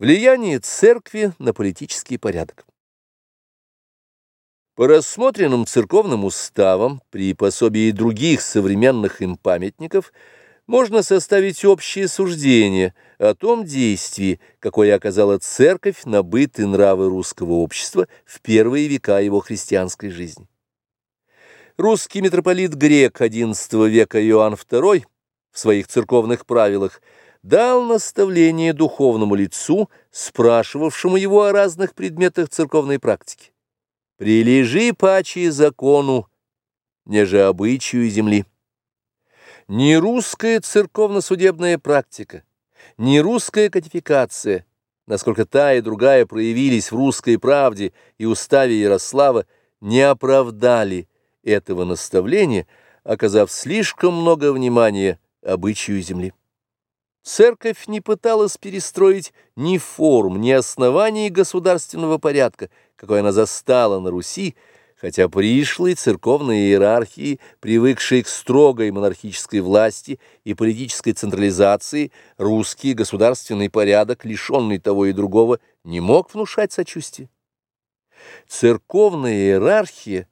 Влияние церкви на политический порядок. По рассмотренным церковным уставам, при пособии других современных им памятников, можно составить общее суждение о том действии, какое оказала церковь на быт и нравы русского общества в первые века его христианской жизни. Русский митрополит Грек XI века Иоанн II в своих церковных правилах – дал наставление духовному лицу, спрашивавшему его о разных предметах церковной практики. «Прилежи паче закону, неже обычаю земли». Ни русская церковно-судебная практика, ни русская кодификация, насколько та и другая проявились в русской правде и уставе Ярослава, не оправдали этого наставления, оказав слишком много внимания обычаю земли. Церковь не пыталась перестроить ни форм, ни оснований государственного порядка, какой она застала на Руси, хотя пришлые церковные иерархии, привыкшие к строгой монархической власти и политической централизации, русский государственный порядок, лишенный того и другого, не мог внушать сочувствие. Церковная иерархия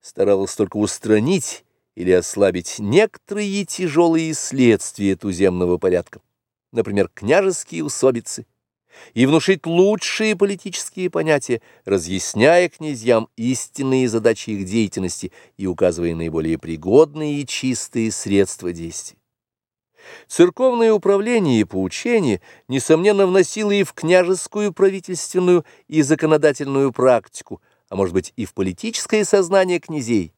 старалась только устранить или ослабить некоторые тяжелые следствия туземного порядка например, княжеские усобицы, и внушить лучшие политические понятия, разъясняя князьям истинные задачи их деятельности и указывая наиболее пригодные и чистые средства действий. Церковное управление и поучение, несомненно, вносило и в княжескую правительственную и законодательную практику, а может быть и в политическое сознание князей.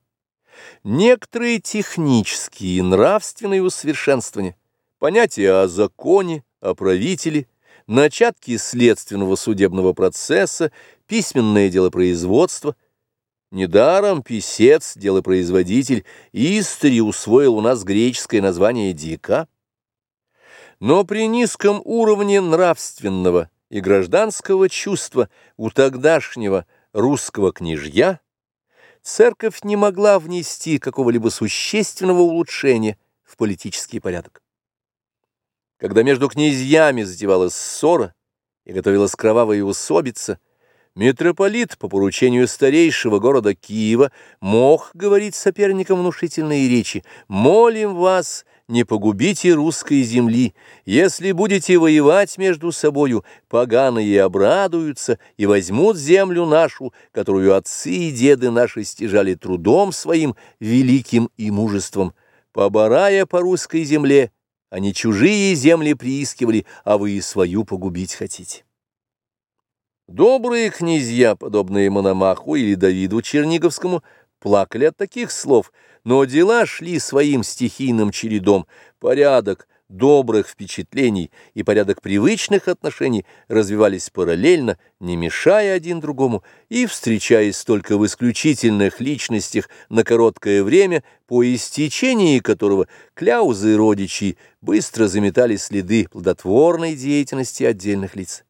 Некоторые технические и нравственные усовершенствования понятия о законе, о правителе, начатки следственного судебного процесса, письменное делопроизводство. Недаром писец, делопроизводитель, истори усвоил у нас греческое название «дика». Но при низком уровне нравственного и гражданского чувства у тогдашнего русского княжья церковь не могла внести какого-либо существенного улучшения в политический порядок. Когда между князьями затевалась ссора и готовилась кровавая усобица, митрополит по поручению старейшего города Киева мог говорить соперникам внушительные речи «Молим вас, не погубите русской земли, если будете воевать между собою, поганые обрадуются и возьмут землю нашу, которую отцы и деды наши стяжали трудом своим великим и мужеством, поборая по русской земле, они чужие земли приискивали, а вы и свою погубить хотите. Добрые князья, подобные Мономаху или Давиду Черниговскому, плакали от таких слов, но дела шли своим стихийным чередом, порядок, добрых впечатлений и порядок привычных отношений развивались параллельно, не мешая один другому, и, встречаясь только в исключительных личностях на короткое время, по истечении которого кляузы родичей быстро заметали следы плодотворной деятельности отдельных лиц.